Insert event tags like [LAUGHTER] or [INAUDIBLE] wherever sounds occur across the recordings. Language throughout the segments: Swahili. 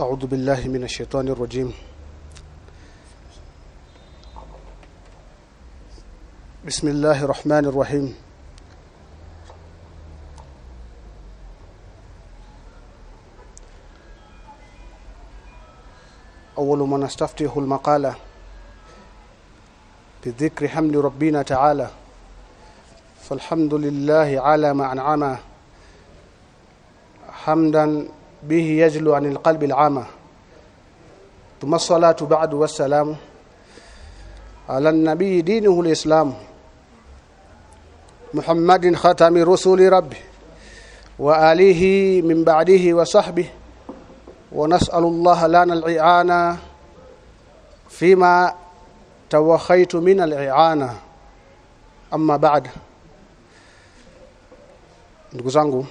أعوذ بالله من الشيطان الرجيم. بسم الله الرحمن الرحيم. أول ما نستفتح المقالة بذكر حمد ربنا تعالى فالحمد لله على ما أنعمه حمدا به يجلو عن القلب العامة. ثم الصلاة بعد والسلام على النبي دينه الإسلام. محمد ختم رسول ربه وآله من بعده وصحبه. ونسأل الله لنا الإعانة فيما توخيت من الإعانة. أما بعد. ndugu zangu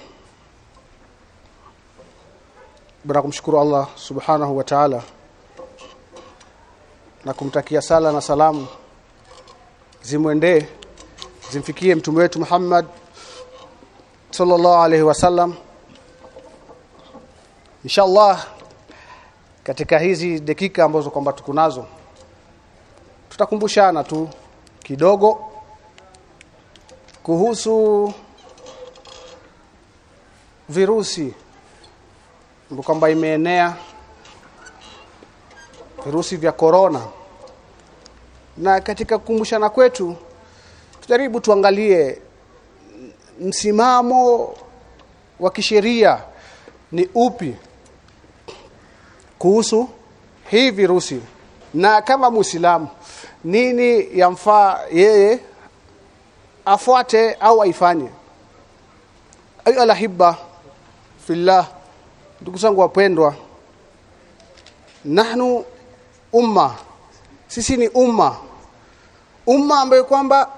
baada kumshukuru Allah subhanahu wa ta'ala na kumtakia sala na salamu zimwendee zimfikie mtume wetu Muhammad sallallahu alaihi wasallam inshallah katika hizi dakika ambazo kwamba tuko nazo tutakumbushana tu kidogo kuhusu virusi kwamba imeenea virusi vya korona na katika kukumbushana kwetu tujaribu tuangalie msimamo wa kisheria ni upi kuhusu hii virusi. Na kama muislamu nini yamfaa yeye afuate au aifanye? Ayu alahibba fillah ndugu zangu wapendwa nahnu umma sisi ni umma. Umma ambayo kwamba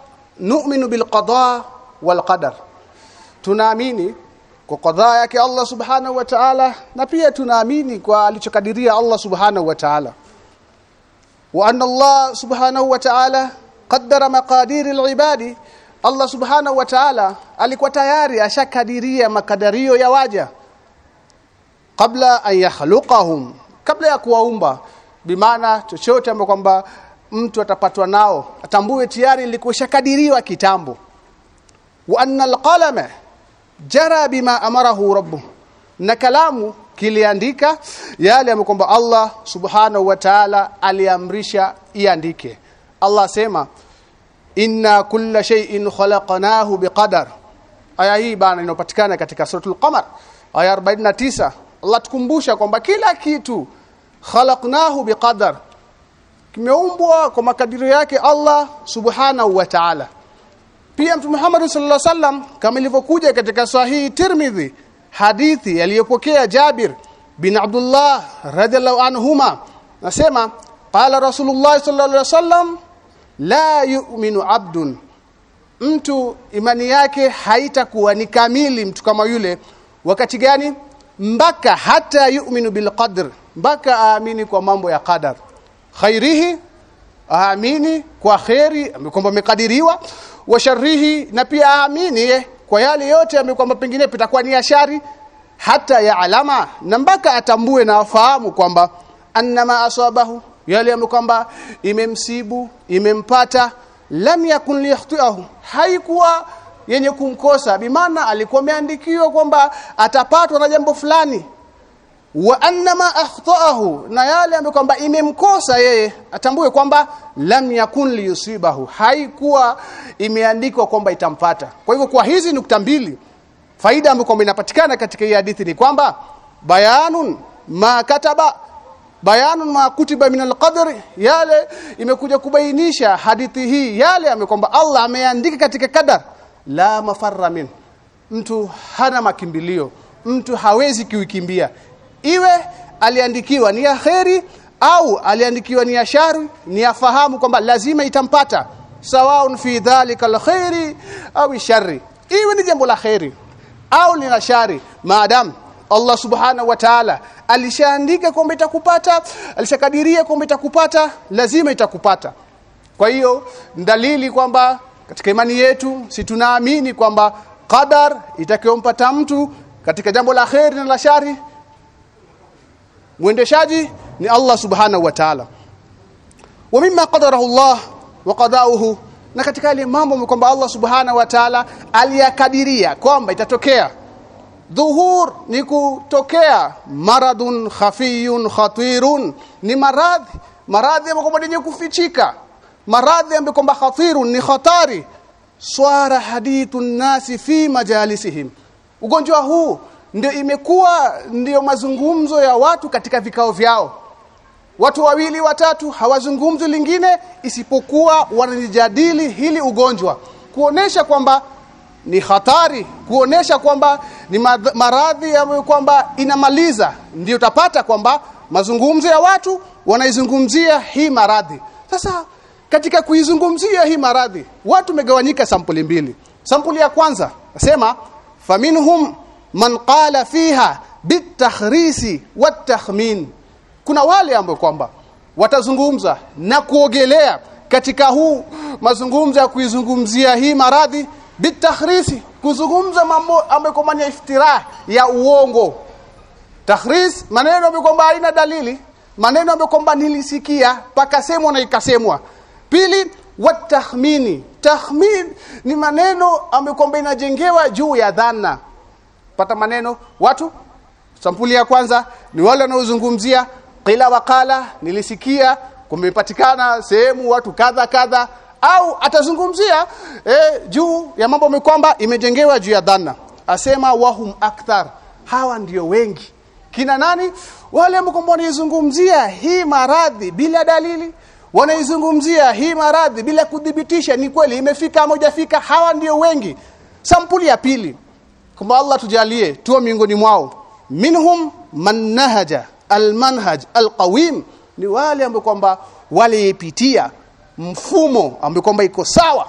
nu'minu bil qada wal qadar. Tunaamini kwa qadaa yake Allah subhanahu wa ta'ala na pia tunaamini kwa alichokadiria Allah subhanahu wa ta'ala. Wa anna Allah subhanahu wa ta'ala qaddara maqadir al-ibadi Allah subhanahu wa ta'ala alikuwa tayari ashakadiria makadario ya waja kabla an yakhluqahum kabla ya kuwaumba bimaana chochote ambacho kwamba mtu atapatwa nao atambue tayari likushakadiriwa kitambo. Wa anna alqalama jara bima amarahu rabbuh na kalamu kiliandika yale ambayo kwamba Allah subhanahu wa ta'ala aliamrisha iandike. Allah sema inna kulla shay'in khalaqnahu biqadar. Aya hii bana inapatikana katika suratul qamar aya 49 Allah tukumbusha kwamba kila kitu khalaqnahu biqadar. Kimeumbwa kwa makadirio yake Allah subhanahu wa ta'ala. Pia mtume Muhammad sallallahu alaihi wasallam kama ilivyokuja katika sahihi Tirmidhi hadithi aliyopokea Jabir bin Abdullah radhiallahu anhuma nasema qala Rasulullah sallallahu alaihi wasallam la yu'minu abdun. Mtu imani yake haitakuwa ni kamili mtu kama yule. Wakati gani mpaka hata yu'minu bil qadr mpaka aamini kwa mambo ya qadar. Khairihi aamini kwa khairi kwamba amekadiriwa wa sharrihi na pia aamini kwa yale yote kwamba pengine pitakuwa ni ashari hata ya alama na mpaka atambue na afahamu kwamba annama asabahu yale kwamba imemsibu imempata lam yakun liyahtiahu haikuwa yenye kumkosa. Bimaana alikuwa ameandikiwa kwamba atapatwa na jambo fulani. Wa annama akhtaahu na yale ambayo kwamba imemkosa yeye atambue kwamba lam yakun liyusibahu. Haikuwa imeandikwa kwamba itampata. Kwa hivyo kwa hizi nukta mbili faida ambayo kwamba inapatikana katika hii hadithi ni kwamba bayanun ma kataba bayanun ma kutiba min alqadri yale imekuja kubainisha hadithi hii yale ambayo kwamba Allah ameandika katika kadar la mafarra min. Mtu hana makimbilio. Mtu hawezi kuikimbia. Iwe aliandikiwa ni ya kheri au aliandikiwa ni yashari ni afahamu kwamba lazima itampata. Sawaun fi dhalika alkhairi au shari iwe ni jambo la kheri au ni la shari. Maadamu Allah subhanahu wa ta'ala alishaandika kwamba itakupata alishakadiria kwamba itakupata lazima itakupata. Kwa hiyo dalili kwamba katika imani yetu si tunaamini kwamba qadar itakayompata mtu katika jambo la kheri na la shari. Mwendeshaji ni Allah subhanahu wa ta'ala. Wa mimma qadarahu Allah wa qada'uhu. Na katika ile mambo kwamba Allah subhanahu wa ta'ala aliyakadiria kwamba itatokea. Dhuhur ni kutokea. Maradun khafiyun khatirun. Ni maradhi. Maradhi ambayo yenye kufichika maradhi ambayo kwamba khatiru ni hatari swara hadithun nasi fi majalisihim. Ugonjwa huu ndio imekuwa ndio mazungumzo ya watu katika vikao vyao. Watu wawili watatu hawazungumzi lingine isipokuwa wanajadili hili ugonjwa. Kuonesha kwamba ni hatari kuonesha kwamba ni maradhi ambayo kwamba inamaliza ndio utapata kwamba mazungumzo ya watu wanaizungumzia hii maradhi. Sasa katika kuizungumzia hii maradhi watu megawanyika sampuli mbili. Sampuli ya kwanza nasema faminhum man qala fiha bitakhrisi watakhmin kuna wale ambao kwamba watazungumza na kuogelea katika huu mazungumzo ya kuizungumzia hii maradhi bitakhrisi kuzungumza mambo ni iftira ya uongo. Takhris maneno ambayo kwamba haina dalili maneno ambayo kwamba nilisikia pakasemwa na ikasemwa pili watahmini tahmin ni maneno amekwamba kwamba inajengewa juu ya dhana. Pata maneno watu sampuli ya kwanza ni wale wanaozungumzia qila waqala nilisikia kumepatikana sehemu watu kadha kadha au atazungumzia eh, juu ya mambo mekwamba imejengewa juu ya dhana. Asema wahum akthar hawa ndio wengi. Kina nani? Wale ambao wanazungumzia hii maradhi bila dalili wanaizungumzia hii maradhi bila kudhibitisha ni kweli imefika mojafika hawa ndio wengi. Sampuli ya pili kwamba Allah tujalie tuwe miongoni mwao. Minhum man nahaja almanhaj alqawim ni wale ambao kwamba waliipitia mfumo ambao kwamba iko sawa.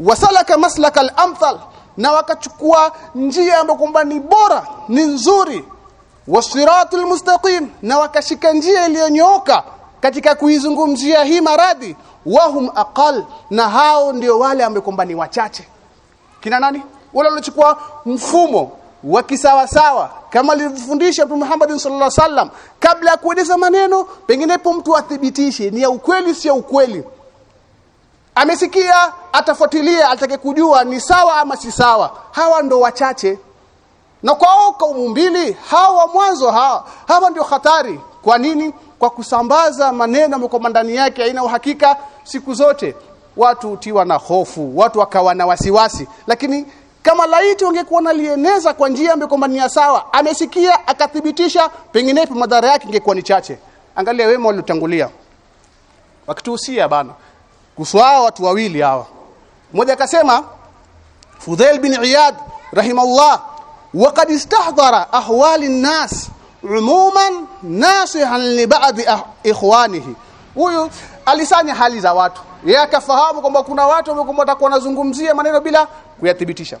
Wasalaka maslaka al-amthal na wakachukua njia ambayo kwamba ni bora ni nzuri. Wasiratul mustaqim na wakashika njia iliyonyooka katika kuizungumzia hii maradhi wahum aqal na hao ndio wale ambao ni wachache. Kina nani? Wale waliochukua mfumo wa kisawasawa kama alivyofundisha Mtume Muhammad sallallahu alaihi wasallam kabla ya kueleza maneno penginepo mtu athibitishe ni ya ukweli sio ukweli. Amesikia atafuatilia atake kujua ni sawa ama si sawa. Hawa ndo wachache. Na kwao kaumu mbili hawa mwanzo hawa hawa ndio hatari. Kwa nini kwa kusambaza maneno ambayo ndani yake haina uhakika siku zote. Watu utiwa na hofu watu wakawa na wasiwasi. Lakini kama laiti ungekuwa nalieneza kwa njia ambayo kwamba ni sawa amesikia akathibitisha penginepo madhara yake ingekuwa ni chache. Angalia wema waliotangulia. Wakituhusia bana kuswaa watu wawili hawa. Mmoja akasema Fudhail bin Iyad rahimahullah waqad istahdara ahwali nas umuman nasihan li ba'di ah, ikhwanihi. Huyu alisanya hali za watu. Yeye akafahamu kwamba kuna watu wamekuwa watakuwa wanazungumzia maneno bila kuyathibitisha.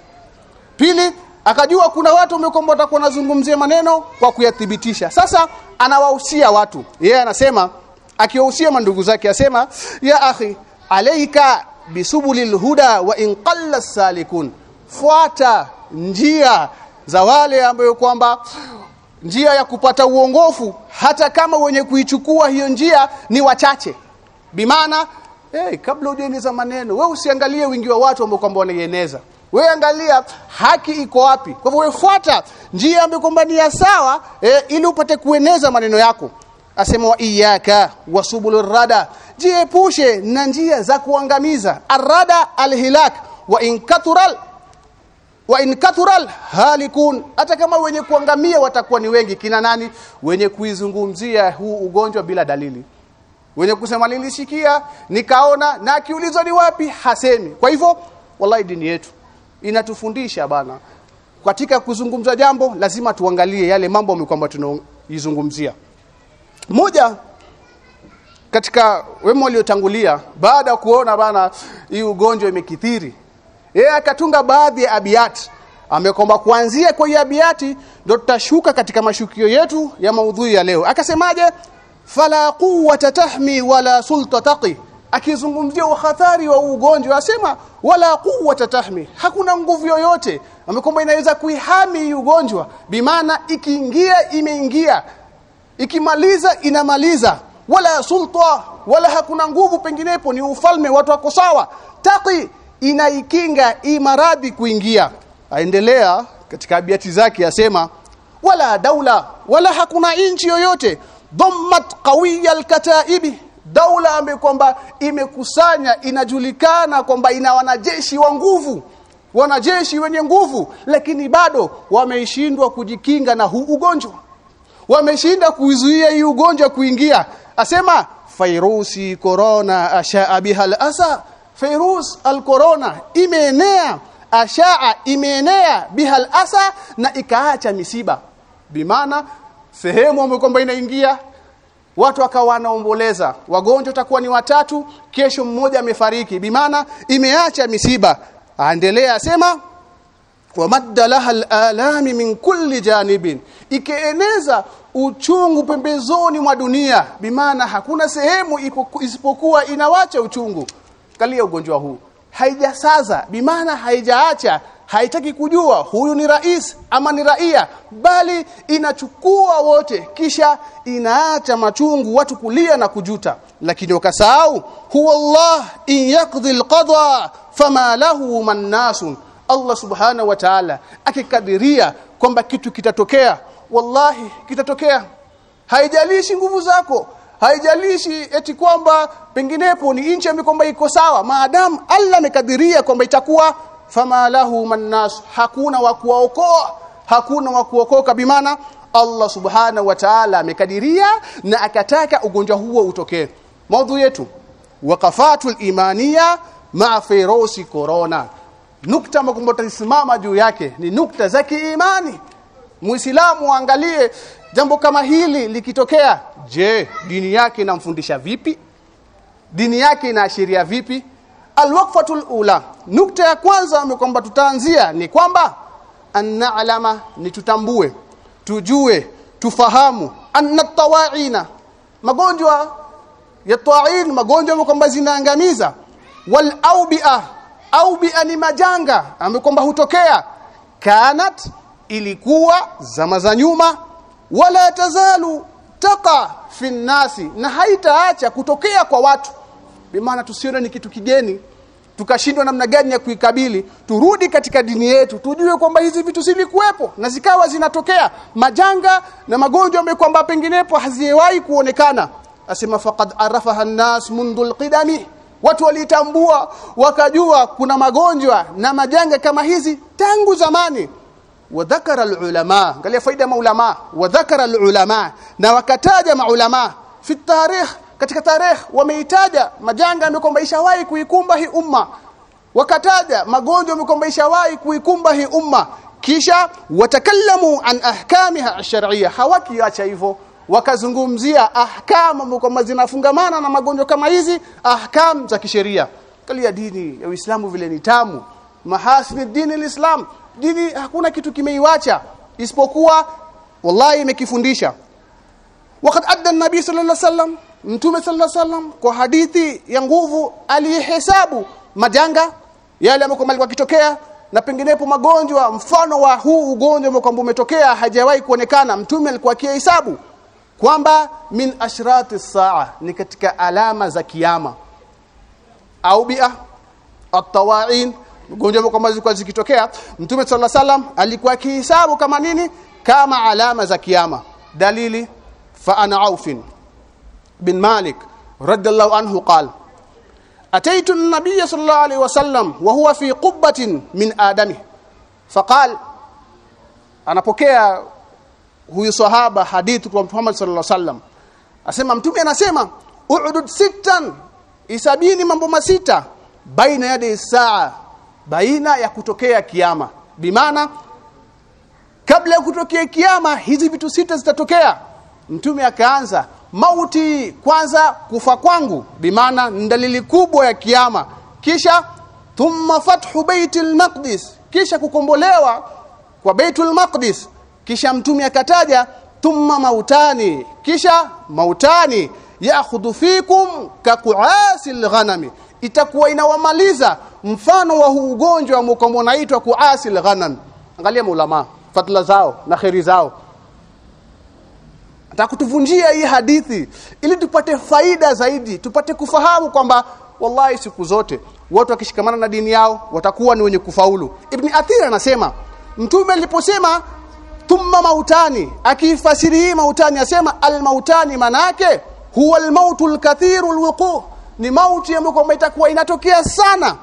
Pili akajua kuna watu wamekuwa watakuwa wanazungumzia maneno kwa kuyathibitisha. Sasa anawahusia watu. Yeye yeah, anasema akiwahusia mandugu zake asema ya akhi alaika bisubulil huda wa in qallas salikun fuata njia za wale ambayo kwamba njia ya kupata uongofu hata kama wenye kuichukua hiyo njia ni wachache. Bimaana hey, kabla hujaeneza maneno we usiangalie wingi wa watu ambao kwamba wanaieneza. We angalia haki iko wapi. Kwa hivyo wefuata njia ambayo kwamba ni ya sawa eh, ili upate kueneza maneno yako. Asema wa iyaka wasubulur rada. Jiepushe na njia za kuangamiza. Arada alhilak wa in katural wa in kathural halikun. Hata kama wenye kuangamia watakuwa ni wengi. Kina nani? Wenye kuizungumzia huu ugonjwa bila dalili. Wenye kusema nilishikia nikaona na akiulizwa ni wapi hasemi. Kwa hivyo wallahi dini yetu inatufundisha bana. Katika kuzungumza jambo lazima tuangalie yale mambo kwamba tunaizungumzia. Moja katika wema waliotangulia baada ya kuona bana hii ugonjwa imekithiri yeye akatunga baadhi ya abiati. Amekomba kuanzia kwa hiyo abiyati ndo tutashuka katika mashukio yetu ya maudhui ya leo. Akasemaje? Fala quwwata tahmi wala sulta taqi. Akizungumzia uhatari wa ugonjwa asema wala quwwata tahmi. Hakuna nguvu yoyote. Amekomba inaweza kuihami ugonjwa. Bimaana ikiingia imeingia. Ikimaliza inamaliza. Wala sulta wala hakuna nguvu penginepo ni ufalme watu wako sawa. Taqi inaikinga hii maradhi kuingia. Aendelea katika abiati zake asema wala daula wala hakuna inchi yoyote. Dhammat qawiya alkataibi. Daula ambayo kwamba imekusanya inajulikana kwamba ina wanajeshi wa nguvu wanajeshi wenye nguvu lakini bado wameshindwa kujikinga na huu ugonjwa. Wameshinda kuizuia hii ugonjwa kuingia. Asema fairusi corona ashaa biha al-asa virus al-corona imeenea ashaa imeenea biha al-asa na ikaacha misiba. Bimaana sehemu ambayo kwamba inaingia watu wakawa wanaomboleza. Wagonjwa takuwa ni watatu kesho mmoja amefariki. Bimana imeacha misiba. Aendelea asema wamadda laha alami min kulli janibin. Ikeeneza uchungu pembezoni mwa dunia. Bimana hakuna sehemu isipokuwa inawacha uchungu kalia ugonjwa huu. Haijasaza bimaana haijaacha haitaki kujua huyu ni rais ama ni raia bali inachukua wote kisha inaacha machungu watu kulia na kujuta. Lakini wakasahau huwa Allah in yaqdi alqada fama lahu man nasun. Allah subhanahu wa ta'ala akikadiria kwamba kitu kitatokea. Wallahi kitatokea. Haijalishi nguvu zako haijalishi eti kwamba penginepo ni nchi ambayo kwamba iko sawa. Maadamu Allah amekadiria kwamba itakuwa fama lahu mannas hakuna wa kuokoa hakuna wa kuokoka. Bimana Allah subhanahu wa ta'ala amekadiria na akataka ugonjwa huo utokee. Maudhu yetu waqafatul imaniya ma virusi corona. Nukta ambayo tutasimama juu yake ni nukta za kiimani. Muislamu angalie jambo kama hili likitokea je dini yake inamfundisha vipi? Dini yake inaashiria vipi? Alwaqfatul ula nukta ya kwanza ni kwamba tutaanzia ni kwamba annalama ni tutambue tujue tufahamu. Anna tawaina magonjwa ya tawain magonjwa kwamba zinaangamiza. Wal aubia aubia ni majanga ambayo kwamba hutokea. Kanat ilikuwa zama za nyuma wala tazalu taqa fi nnasi na haitaacha kutokea kwa watu. Bimaana tusione ni kitu kigeni tukashindwa namna gani ya kuikabili turudi katika dini yetu tujue kwamba hizi vitu zilikuwepo na zikawa zinatokea. Majanga na magonjwa ambayo kwamba penginepo haziwahi kuonekana. Asema faqad arafaha an-nas mundu al-qidami watu walitambua wakajua kuna magonjwa na majanga kama hizi tangu zamani wadhakara alulama. Angalia faida ya maulama. Wadhakara alulama. Na wakataja maulama. Fi tarikh katika tarehe wameitaja majanga ambayo ishawahi kuikumba hii umma. Wakataja magonjwa ambayo ishawahi kuikumba hii umma. Kisha watakallamu an ahkamiha ash-shar'iyya. Hawakiacha hivyo. Wakazungumzia ahkamu kwamba zinafungamana na magonjwa kama hizi ahkamu za kisheria. Kalia dini ya Uislamu vile ni tamu. Mahasini dini alislam dini hakuna kitu kimeiwacha isipokuwa wallahi imekifundisha. Wakati adda nabii sallallahu alaihi wasallam mtume sallallahu alaihi wasallam kwa hadithi ya nguvu alihesabu majanga yale ambayo kwa kitokea na penginepo magonjwa mfano wa huu ugonjwa ambao kwamba umetokea hajawahi kuonekana. Mtume alikuwa akihesabu kwamba min ashrati saa ni katika alama za kiyama. Au bia at-tawain ugonjwa gonjwa kwamba zilikuwa zikitokea mtume sallallahu sala wasallam alikuwa akihesabu kama nini? Kama alama za kiyama. Dalili fa ana aufin bin malik radallahu anhu qal ataitu an-nabiy sallallahu alayhi wasallam wa huwa fi qubbatin min adami. Faqal anapokea huyu sahaba hadithi kwa Muhammad sallallahu alaihi wasallam. Asema mtume anasema uudud sittan isabini mambo masita baina yadi saa baina ya kutokea kiyama. Bimaana kabla ya kutokea kiyama hizi vitu sita zitatokea. Mtume akaanza mauti kwanza kufa kwangu. Bimaana dalili kubwa ya kiyama. Kisha thumma fathu baitul maqdis. Kisha kukombolewa kwa baitul maqdis. Kisha mtume akataja thumma mautani. Kisha mautani ya'khudhu fikum ka ku'asil ghanami itakuwa inawamaliza mfano wa huu ugonjwa mkomo unaitwa ku'asil ghanan. Angalia maulama fatla zao na khairi zao. Atakutuvunjia hii hadithi ili tupate faida zaidi tupate kufahamu kwamba wallahi siku zote watu wakishikamana na dini yao watakuwa ni wenye kufaulu. Ibn athir anasema mtume aliposema thumma mautani akifasiri hii mautani asema almautani manake huwa almautu alkathiru alwuqu ni mauti ambayo kwamba itakuwa inatokea sana.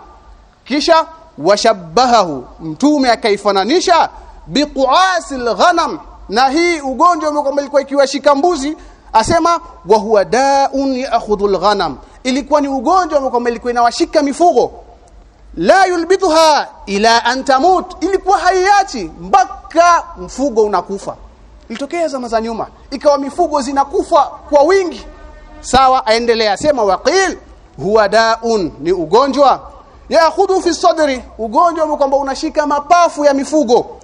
Kisha washabahahu mtume akaifananisha biqasil ghanam. Na hii ugonjwa ambao kwamba ilikuwa ikiwashika mbuzi asema wa huwa daun ya'khudhu ghanam ilikuwa ni ugonjwa ambao kwamba ilikuwa inawashika mifugo. La yulbithuha ila an tamut. Ilikuwa haiachi mpaka mfugo unakufa. Ilitokea zama za nyuma. Ikawa mifugo zinakufa kwa wingi sawa aendelea sema waqil huwa daun ni ugonjwa. Yakhudhu fi sadri ugonjwa kwamba unashika mapafu ya mifugo.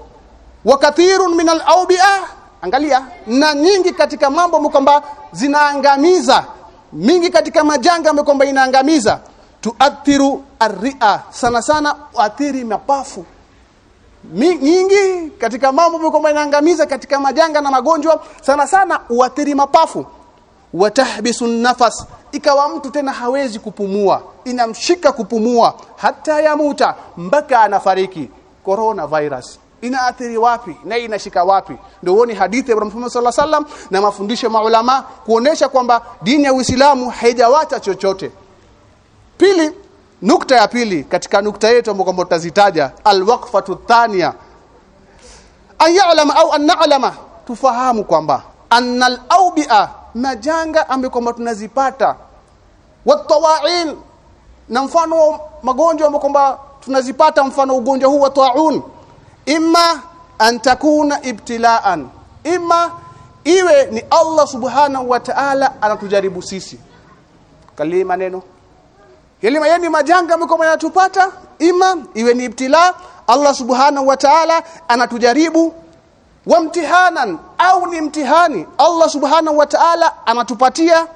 Wa kathirun min al-awbi'a angalia na nyingi katika mambo kwamba zinaangamiza. Mingi katika majanga kwamba inaangamiza. Tuathiru arria sana sana athiri mapafu. Nyingi katika mambo kwamba inaangamiza katika majanga na magonjwa sana sana uathiri mapafu watahbisu nafas ikawa mtu tena hawezi kupumua inamshika kupumua hata yamuta mpaka anafariki. Corona virus inaathiri wapi na inashika wapi? Ndio uone hadithi ya Mtume sallallahu alaihi wasallam na mafundisho ya maulama kuonesha kwamba dini ya Uislamu haijawacha chochote. Pili nukta ya pili katika nukta yetu ambayo kwamba tutazitaja alwaqfatu thania an au an tufahamu kwamba anna aubia awbi'a majanga ambayo kwamba tunazipata. Watawa'in na mfano magonjwa ambayo kwamba tunazipata mfano ugonjwa huu wa ta'un imma an takuna ibtilaan. Imma iwe ni Allah subhanahu wa ta'ala anatujaribu sisi. Kalima neno yale yani majanga ambayo yanatupata ima iwe ni ibtila Allah subhanahu wa ta'ala anatujaribu wa mtihanan au ni mtihani Allah subhanahu wa ta'ala anatupatia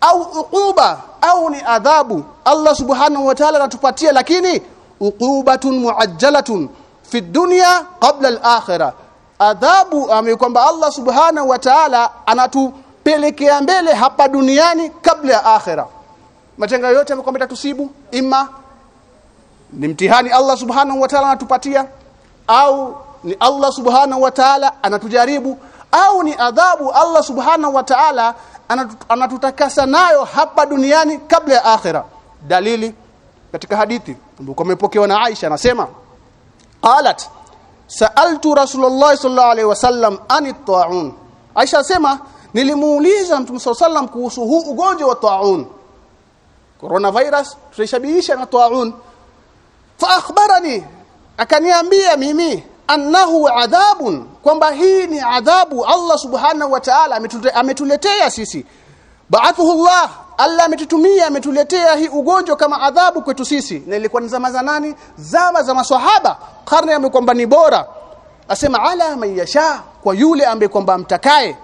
au uquba au ni adhabu Allah subhanahu wa ta'ala anatupatia lakini uqubatun muajjalatun fi dunya qabla al-akhirah. Adhabu ambayo kwamba Allah subhanahu wa ta'ala anatupelekea mbele hapa duniani kabla ya akhirah. Matenga yote ambayo kwamba tusibu ima ni mtihani Allah subhanahu wa ta'ala anatupatia au ni Allah subhanahu wa ta'ala anatujaribu au ni adhabu Allah subhanahu wa ta'ala anatutakasa nayo hapa duniani kabla ya akhira. Dalili katika hadithi ambayo imepokewa na Aisha anasema qalat sa'altu rasulullah sallallahu alaihi wasallam anit ta'un Aisha asema nilimuuliza mtume sallallahu kuhusu huu ugonjwa wa ta'un. Coronavirus tulishabihisha na ta'un. Fa akhbarani akaniambia mimi annahu adhabun kwamba hii ni adhabu Allah subhanahu wa ta'ala ametuletea sisi. Ba'athuhu Allah Allah ametutumia ametuletea hii ugonjwa kama adhabu kwetu sisi. Na ilikuwa ni zama za nani? Zama za maswahaba. Karne ambayo kwamba ni bora. Asema ala man yasha kwa yule ambaye kwamba mtakaye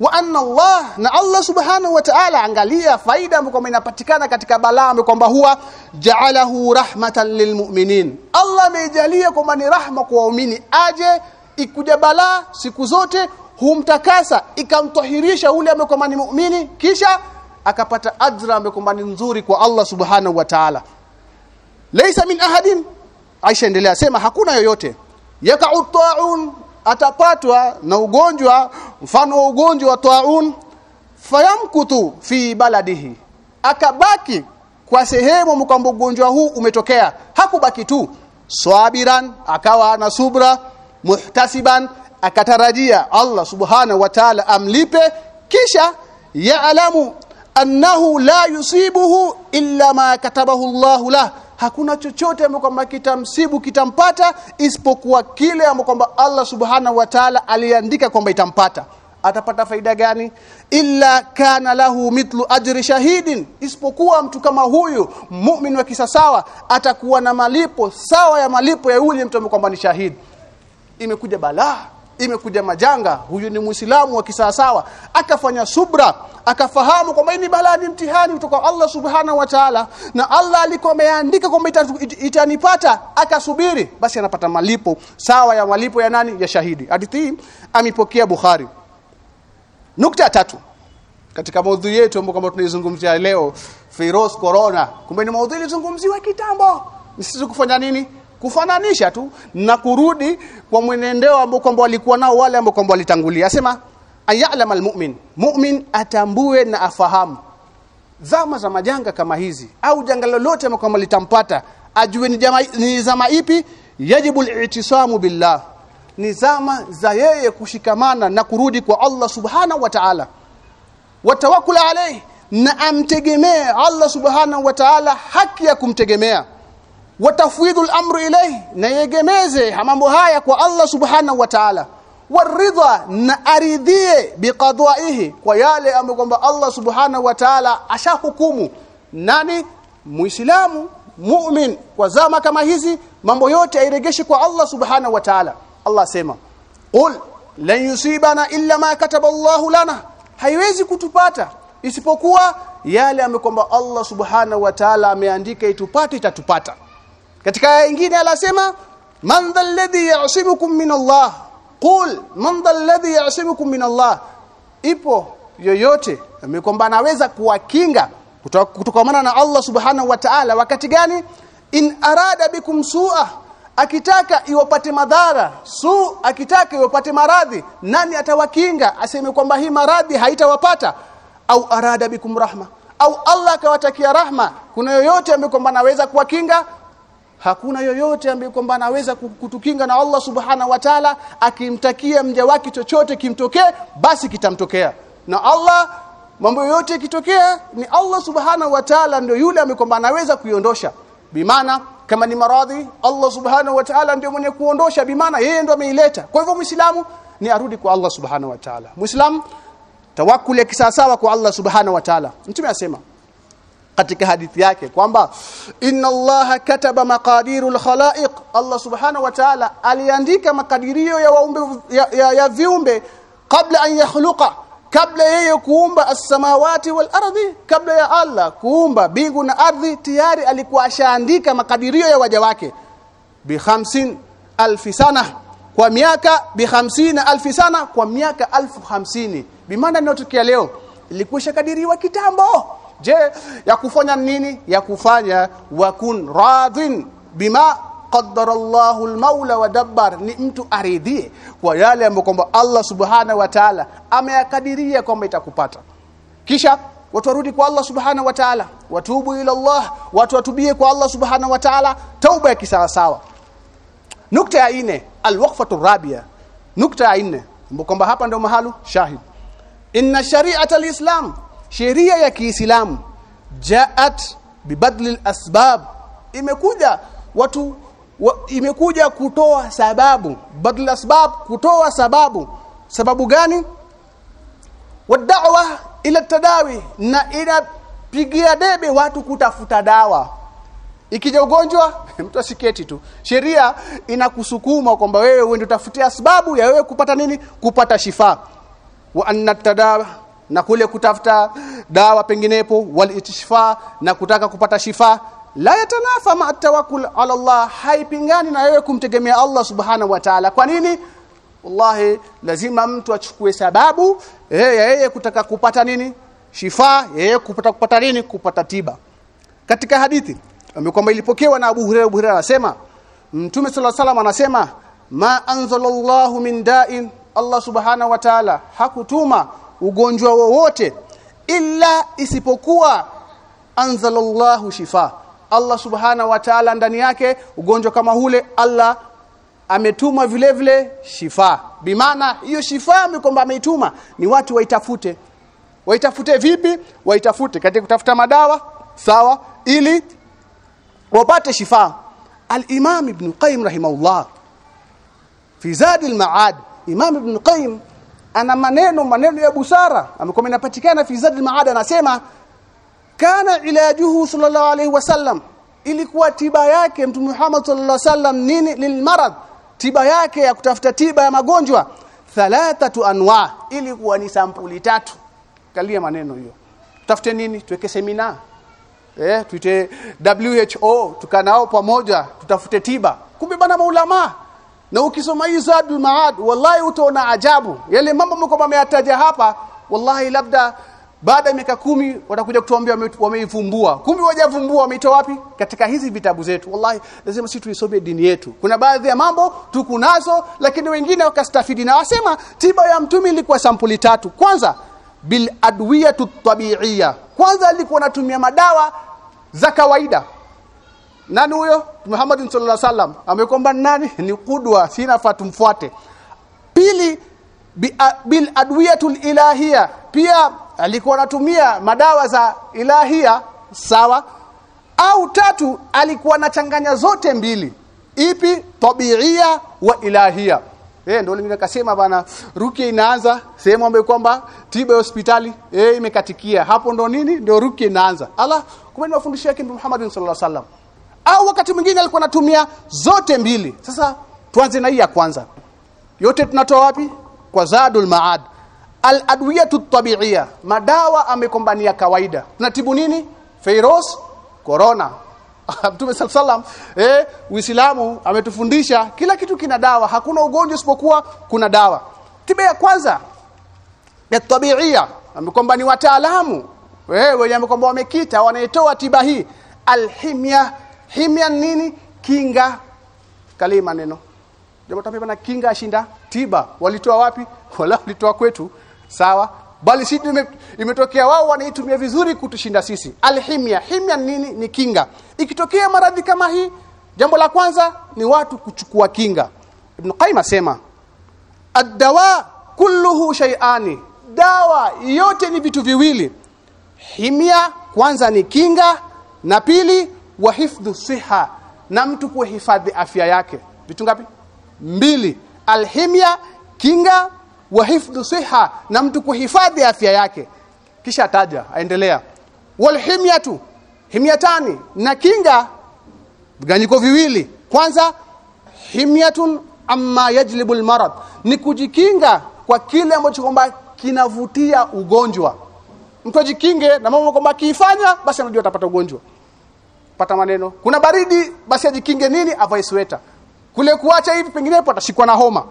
wa anna Allah na Allah subhanahu wa ta'ala angalia faida ambayo inapatikana katika balaa ambayo kwamba huwa ja'alahu rahmatan lilmu'minin Allah amejalia kwamba ni rahma kwa waumini. Aje ikuja balaa siku zote humtakasa ikamtahirisha ule ambaye kwamba ni muumini kisha akapata ajra ambayo kwamba ni nzuri kwa Allah subhanahu wa ta'ala. Laysa min ahadin. Aisha endelea sema hakuna yoyote. Yaka'u ta'un atapatwa na ugonjwa mfano wa ugonjwa wa taun fayamkutu fi baladihi. Akabaki kwa sehemu kwamba ugonjwa huu umetokea. Hakubaki tu. Swabiran akawa na subra. Muhtasiban akatarajia Allah subhanahu wa ta'ala amlipe. Kisha yaalamu annahu la yusibuhu illa ma katabahu Allah lah hakuna chochote ambacho kwamba kitamsibu kitampata isipokuwa kile ambacho kwamba Allah subhanahu wa ta'ala aliandika kwamba itampata. Atapata faida gani? Illa kana lahu mithlu ajri shahidin. Isipokuwa mtu kama huyu mu'min wa kisasawa atakuwa na malipo sawa ya malipo ya yule mtu ambaye kwamba ni shahidi imekuja balaa imekuja majanga huyu ni muislamu wa kisawasawa akafanya subra akafahamu kwamba hii ni balaa ni mtihani kutoka Allah subhanahu wa ta'ala na Allah alikuwa ameandika kwamba itanipata akasubiri basi anapata malipo. Sawa ya malipo ya nani? Ya shahidi. Hadithi amipokea Bukhari. Nukta ya tatu katika maudhui yetu ambayo kama tunaizungumzia leo virus corona kumbe ni maudhui ilizungumziwa kitambo. Sisi kufanya nini kufananisha tu na kurudi kwa mwenendeo ambao kwamba walikuwa nao wale ambao kwamba walitangulia. Asema ayalama almu'min? Mu'min atambue na afahamu. Zama za majanga kama hizi au janga lolote ambalo kwamba litampata ajue ni, jama, ni zama ipi? Yajibu al-i'tisamu billah. Ni zama za yeye kushikamana na kurudi kwa Allah subhanahu wa ta'ala. Watawakkul alayhi na amtegemee Allah subhanahu wa ta'ala haki ya kumtegemea watafwidhu al-amru ilayhi na yegemeze mambo haya kwa Allah subhanahu wa ta'ala. Waridha na aridhie biqadwaihi kwa yale ambayo kwamba Allah subhanahu wa ta'ala ashahukumu. Nani? Muislamu mu'min. Kwa zama kama hizi mambo yote airegeshe kwa Allah subhanahu wa ta'ala. Allah sema qul lan yusibana illa ma kataba Allah lana. Haiwezi kutupata isipokuwa yale ambayo kwamba Allah subhanahu wa ta'ala ameandika itupate itatupata katika aya nyingine alasema man dhalladhi ya'simukum min Allah qul man dhalladhi ya'simukum min Allah ipo yoyote ambaye kwamba anaweza kuwakinga kutokamana na Allah subhanahu wa ta'ala wakati gani? In arada bikum su'a akitaka iwapate madhara su akitaka iwapate maradhi nani atawakinga? Aseme kwamba hii maradhi haitawapata. Au arada bikum rahma au Allah akawatakia rahma kuna yoyote ambaye kwamba anaweza kuwakinga hakuna yoyote ambaye kwamba anaweza kutukinga na Allah subhana wa ta'ala akimtakia mja wake chochote kimtokee basi kitamtokea. Na Allah mambo yote kitokea ni Allah subhana wa ta'ala ndio yule ambaye kwamba anaweza kuiondosha. Bimaana kama ni maradhi Allah subhanahu wa ta'ala ndio mwenye kuondosha bimaana yeye ndio ameileta. Kwa hivyo muislamu ni arudi kwa Allah subhanahu wa ta'ala. Muislamu tawakkul ya kwa Allah subhanahu wa ta'ala. Mtume asema katika hadithi yake kwamba inna allaha kataba maqadirul khalaiq. Allah subhanahu wa ta'ala aliandika makadirio ya waumbe ya, ya, ya viumbe kabla an yakhluqa kabla yeye kuumba as-samawati wal ardhi kabla ya Allah kuumba bingu na ardhi tayari alikuwa ashaandika makadirio ya waja wake. Bi 50 alf sana kwa miaka bi 50 alf sana kwa miaka alfu hamsini. Bimaana inayotokea leo ilikuwa shakadiriwa kitambo je ya kufanya nini? Ya kufanya. Wakun radin bima qaddara Allahu al-maula wa dabbar. Ni mtu aridhie kwa yale ambayo kwamba Allah subhana wa ta'ala ameyakadiria kwamba itakupata. Kisha watu warudi kwa Allah subhanahu wa ta'ala. Watubu ila Allah. Watu watubie kwa Allah subhanahu wa ta'ala. Tauba ya kisawasawa. Nukta ya nne alwaqfatu rabia nukta ya nne kwamba hapa ndio mahali shahid. Inna shari'ata alislam sheria ya Kiislamu jaat bibadli asbab imekuja watu wa, imekuja kutoa sababu badli asbab kutoa sababu. Sababu gani? Wadawa ila tadawi na inapigia debe watu kutafuta dawa. Ikija ugonjwa [LAUGHS] mtu asiketi tu. Sheria inakusukuma kwamba wewe uende utafutia sababu ya wewe kupata nini? Kupata shifa. Wa anna tadawa na kule kutafuta dawa penginepo walitishfa na kutaka kupata shifa la yatanafa ma tawakkul ala Allah haipingani na wewe kumtegemea Allah subhanahu wa ta'ala kwa nini wallahi lazima mtu achukue sababu yeye yeye kutaka kupata nini shifa yeye kupata kupata nini kupata tiba katika hadithi kwamba ilipokewa na Abu Hurairah Abu Hurairah anasema Mtume صلى الله عليه anasema ma anzalallahu min da'in Allah subhanahu wa ta'ala hakutuma ugonjwa wowote illa isipokuwa anzalallahu shifa. Allah subhana wa ta'ala ndani yake ugonjwa kama hule Allah ametuma vile vile shifa. Bimaana hiyo shifa kwamba ameituma ni watu waitafute. Waitafute vipi? Waitafute katika kutafuta madawa sawa ili wapate shifa. al-Imam Ibn Qayyim rahimahullah. Fi Zadi al-Ma'ad Imam Ibn Qayyim ana maneno maneno ya busara. Amekuwa inapatikana fi Zadi al-Ma'ad anasema kana ilajuhu sallallahu alaihi wasallam ilikuwa tiba yake mtu Muhammad sallallahu alaihi wasallam nini? Lilmarad tiba yake ya kutafuta tiba ya magonjwa. Thalathatu anwa. Ilikuwa ni sampuli tatu. Kalia maneno hiyo. Tutafute nini? Tuweke semina eh tuite WHO tukanao pamoja tutafute tiba. Kumbe bana maulama na ukisoma hii maad wallahi utaona ajabu. Yale mambo mko ameyataja hapa wallahi labda baada ya miaka kumi watakuja kutuambia wame- wameivumbua kumi wajavumbua wameitoa wapi? Katika hizi vitabu zetu. Wallahi lazima sisi tuisome dini yetu. Kuna baadhi ya mambo tuko nazo lakini wengine wakastafidi na wasema tiba ya mtume ilikuwa sampuli tatu. Kwanza bil adwiyatu tabiiya kwanza alikuwa anatumia madawa za kawaida nani huyo? Muhammad sallallahu alaihi wasallam. Amekomba nani? Ni kudwa sina tumfuate. Pili bi, a, bil adwiyatul ilahia pia alikuwa anatumia madawa za ilahia sawa. Au tatu alikuwa anachanganya zote mbili. Ipi? Tabiia wa ilahia eh ndio lingine kasema bana rukia inaanza. Sehemu ambayo kwamba tiba ya hospitali eh imekatikia. Hapo ndo nini? Ndio rukia inaanza. Ala kumbe mafundisho yake Muhammad sallallahu alaihi wasallam au wakati mwingine alikuwa anatumia zote mbili. Sasa tuanze na hii ya kwanza. Yote tunatoa wapi? Kwa zadul maad. Al adwiyatu tabiiya madawa amekombania kawaida. Tunatibu nini? Feiros corona. [LAUGHS] Mtume sallam eh Uislamu ametufundisha kila kitu kina dawa. Hakuna ugonjwa isipokuwa kuna dawa. Tiba ya kwanza ya tabiiya amekwamba ni wataalamu. Wewe wenye amekomba wamekita wanaitoa tiba hii. Alhimya himya nini kinga kalima neno Jamaa kinga ashinda tiba. Walitoa wapi? [LAUGHS] Wala walitoa kwetu. Sawa? Bali sisi imetokea wao wanaitumia vizuri kutushinda sisi. Alhimya, himya nini? Ni kinga. Ikitokea maradhi kama hii, jambo la kwanza ni watu kuchukua kinga. Ibn Qayyim asema, "Ad-dawa kulluhu shay'ani." Dawa yote ni vitu viwili. Himya kwanza ni kinga na pili wa hifdhu siha na mtu kuhifadhi afya yake. Vitu ngapi? Mbili. Alhimya kinga wa hifdhu siha na mtu kuhifadhi afya yake. Kisha taja aendelea. Walhimyatu himyatani na kinga viganyiko viwili. Kwanza himyatun amma yajlibu almarad ni kujikinga kwa kile ambacho kwamba kinavutia ugonjwa mtu ajikinge na mambo kwamba akiifanya basi anajua atapata ugonjwa pata maneno. Kuna baridi basi ajikinge nini? Avae sweta kule kuacha hivi pengine hapo atashikwa na homa.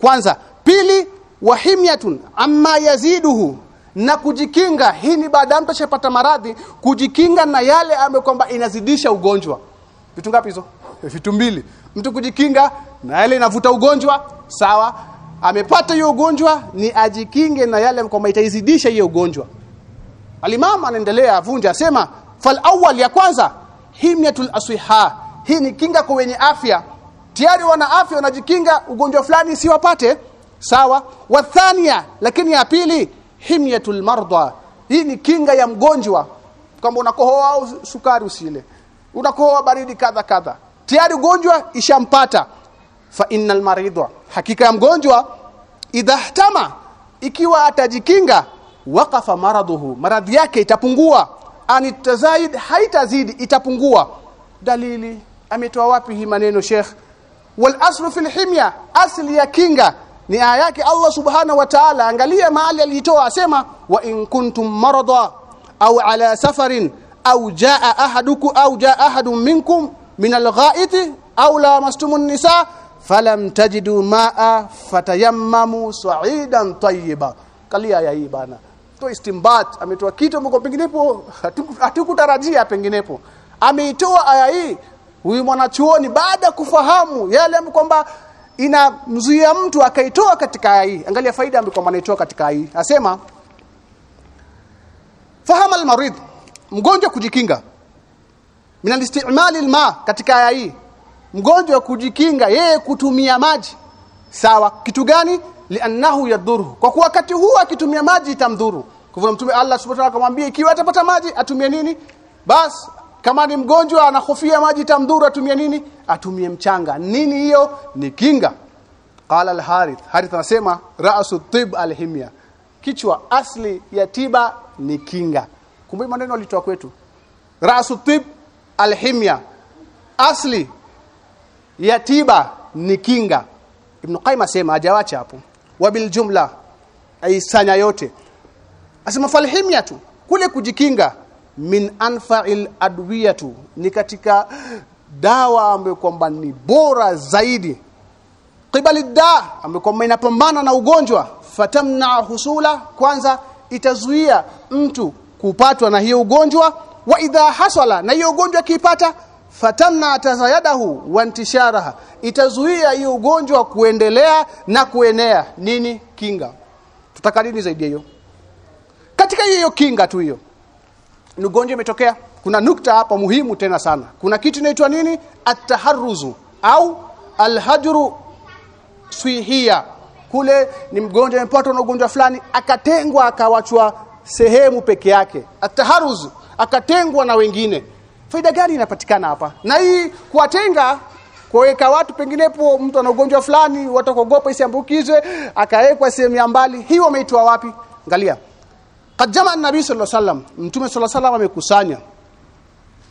Kwanza. Pili wahimyatun amma yaziduhu na kujikinga. Hii ni baada mtu ashapata maradhi kujikinga na yale ambayo kwamba inazidisha ugonjwa. Vitu ngapi hizo? Vitu mbili. Mtu kujikinga na yale inavuta ugonjwa sawa. Amepata hiyo ugonjwa ni ajikinge na yale kwamba itaizidisha hiyo ugonjwa. Alimama anaendelea avunja asema fal awwal ya kwanza himyatul aswiha. Hii ni kinga kwa wenye afya. Tayari wana afya wanajikinga ugonjwa fulani siwapate sawa. Wathania lakini ya pili himyatul marda hii ni kinga ya mgonjwa. Kama unakohoa au sukari usile. Unakohoa baridi kadha kadha. Tayari ugonjwa ishampata. Fa innal maridha. Hakika ya mgonjwa idhahtama ikiwa atajikinga waqafa maradhuhu. Maradhi yake itapungua anitazaid haitazidi itapungua. Dalili ametoa wapi hii maneno Sheikh? Wal aslu fil himya asli ya kinga. Ni aya yake Allah subhana wa ta'ala. Angalia mahali alitoa asema wa in kuntum marada au ala safarin au jaa ahaduku au jaa ahadun minkum min al-gha'iti au lamastumun nisa falam tajidu ma'a fatayammamu sa'idan tayyiba. Kalia ya hii bana to istimbat ametoa kitu ambacho penginepo hatukutarajia penginepo. Ameitoa aya hii huyu mwanachuoni baada kufahamu yale kwamba inamzuia mtu akaitoa katika aya hii. Angalia faida ambayo kwamba anaitoa katika aya hii. Asema fahama almarid mgonjwa kujikinga. Min alistimali alma katika aya hii. Mgonjwa kujikinga yeye kutumia maji. Sawa. Kitu gani liannahu yadhuru. Kwa kuwa wakati huu akitumia maji itamdhuru. Kwa hivyo mtume Allah subhanahu wa ta'ala akamwambia ikiwa atapata maji atumie nini? Bas kama ni mgonjwa anahofia maji itamdhuru atumie nini? Atumie mchanga. Nini hiyo? Ni kinga. Qala al-harith. Harith anasema ra'su tib al-himya. Kichwa asli ya tiba ni kinga. Kumbe maneno alitoa kwetu. Ra'su tib al-himya. Asli ya tiba ni kinga. Ibn qayyim asema hajawacha hapo wabil jumla aisanya yote. Asema falhimyatu kule kujikinga min anfa'il adwiyatu ni katika dawa ambayo kwamba ni bora zaidi. Qibali da ambayo kwamba inapambana na ugonjwa fatamna husula kwanza itazuia mtu kupatwa na hiyo ugonjwa wa idha hasala na hiyo ugonjwa akiipata fatanna tazayadahu wa intisharaha. Itazuia hiyo ugonjwa kuendelea na kuenea. Nini? Kinga. Tutaka nini zaidi hiyo? Katika hiyo kinga tu hiyo ni ugonjwa umetokea. Kuna nukta hapa muhimu tena sana. Kuna kitu inaitwa nini? Ataharuzu au alhajru swihia kule ni mgonjwa amepatwa na ugonjwa fulani akatengwa akawachwa sehemu peke yake. Ataharuz akatengwa na wengine faida gani inapatikana hapa? Na hii kuwatenga kuweka watu penginepo mtu ana ugonjwa fulani watakogopa isiambukizwe akawekwa sehemu ya mbali hii wameitoa wapi? Angalia. Qad jamaa nabii sallallahu alaihi wasallam mtume sallallahu alaihi wasallam amekusanya.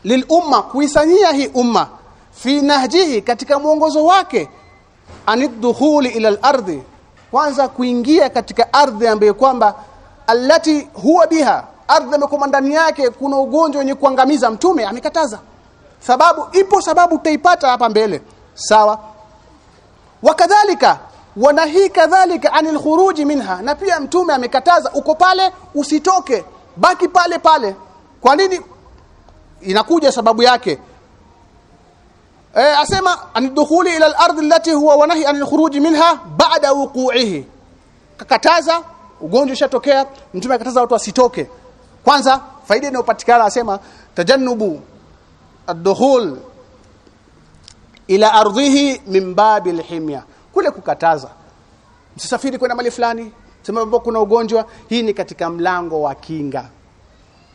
Lil umma kuisanyia hii umma fi nahjihi katika mwongozo wake. Anidhuhuli ila al-ardhi kwanza kuingia katika ardhi ambayo kwamba allati huwa biha ardhi ambayo ndani yake kuna ugonjwa wenye kuangamiza. Mtume amekataza. Sababu ipo sababu utaipata hapa mbele. Sawa? Wakadhalika wanahi kadhalika anil khuruji minha. Na pia mtume amekataza uko pale usitoke. Baki pale pale. Kwa nini? Inakuja sababu yake. E, asema anidukhuli ila al-ardh allati huwa wanahi anil khuruji minha ba'da wuqu'ihi. Kakataza ugonjwa ushatokea. Mtume akataza watu wasitoke kwanza faida inayopatikana asema tajannubu ad-dukhul ila ardhihi min babil himya. Kule kukataza. Msisafiri kwenda mali fulani sema kuna ugonjwa hii ni katika mlango wa kinga.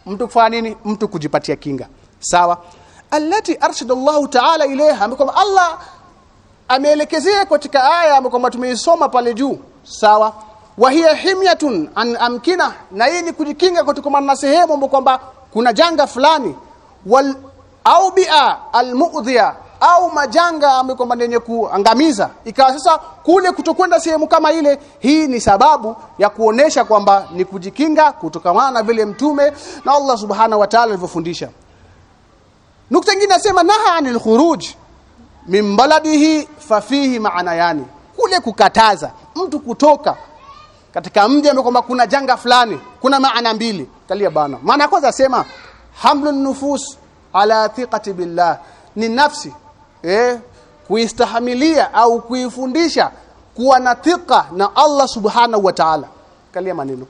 Mtu kufanya nini? Mtu kujipatia kinga. Sawa. Allati arshadallahu ta'ala ilaiha amekwamba Allah ameelekezea katika aya ambapo tumeisoma pale juu. Sawa wa hiya himyatun an amkina na hii ni kujikinga kutokana na sehemu ambapo kwamba kuna janga fulani. Wal au bi'a almu'dhiya au majanga ambayo kwamba yenye kuangamiza. Ikawa sasa kule kutokwenda sehemu kama ile hii ni sababu ya kuonesha kwamba ni kujikinga kutokana na vile mtume na Allah subhana wa ta'ala alivyofundisha. Nukta nyingine nasema naha anil khuruj min baladihi fafihi maana yani kule kukataza mtu kutoka katika mji ambao kwamba kuna janga fulani kuna maana mbili. Kalia bana. Maana ya kwanza sema hamlun nufus ala thiqati billah. Ni nafsi eh kuistahamilia au kuifundisha kuwa na thika na Allah subhanahu wa ta'ala. Kalia maneno.